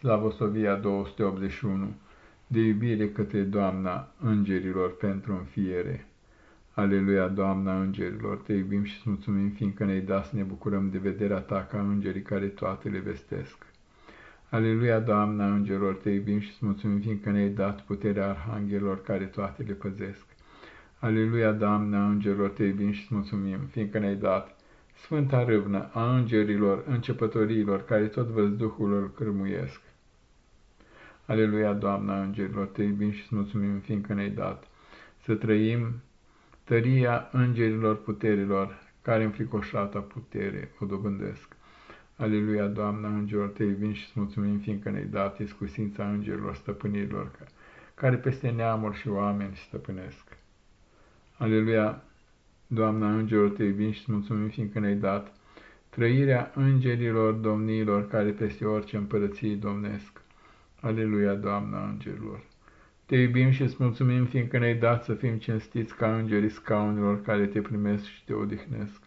Slavosovia 281, de iubire către Doamna Îngerilor pentru înfiere. Aleluia, Doamna Îngerilor, te iubim și îți mulțumim, fiindcă ne-ai dat să ne bucurăm de vederea ta ca îngerii care toate le vestesc. Aleluia, Doamna Îngerilor, te iubim și îți mulțumim, fiindcă ne-ai dat puterea arhanghelor care toate le păzesc. Aleluia, Doamna Îngerilor, te iubim și îți mulțumim, fiindcă ne-ai dat Sfânta râvnă a îngerilor, începătorilor, care tot văzduhul îl cârmuiesc. Aleluia, Doamna îngerilor, te iubim și îți mulțumim, fiindcă ne-ai dat să trăim tăria îngerilor puterilor, care înfricoșata putere o dobândesc. Aleluia, Doamna îngerilor, te iubim și îți mulțumim, fiindcă ne-ai dat iscusința îngerilor stăpânirilor, care peste neamuri și oameni stăpânesc. Aleluia, Doamna îngerilor, te iubim și îți mulțumim, fiindcă ne-ai dat trăirea îngerilor domnilor care peste orice împărăție domnesc. Aleluia, Doamna îngerilor! Te iubim și îți mulțumim, fiindcă ne-ai dat să fim cinstiți ca îngerii scaunilor care te primesc și te odihnesc.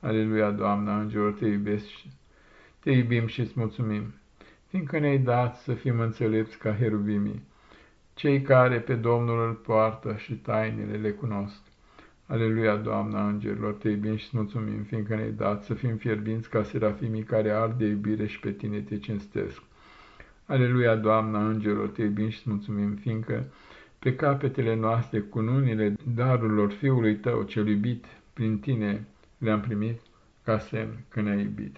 Aleluia, Doamna îngerilor, te iubesc și te iubim și îți mulțumim, fiindcă ne-ai dat să fim înțelepți ca heruvimii, cei care pe Domnul îl poartă și tainele le cunosc. Aleluia, Doamna Îngerilor, te iubim și mulțumim, fiindcă ne-ai dat să fim fierbinți ca serafimii care ard de iubire și pe tine te cinstesc. Aleluia, Doamna Îngerilor, te iubim și mulțumim, fiindcă pe capetele noastre cu nunile darurilor Fiului Tău cel iubit, prin tine le-am primit ca semn că ne-ai iubit.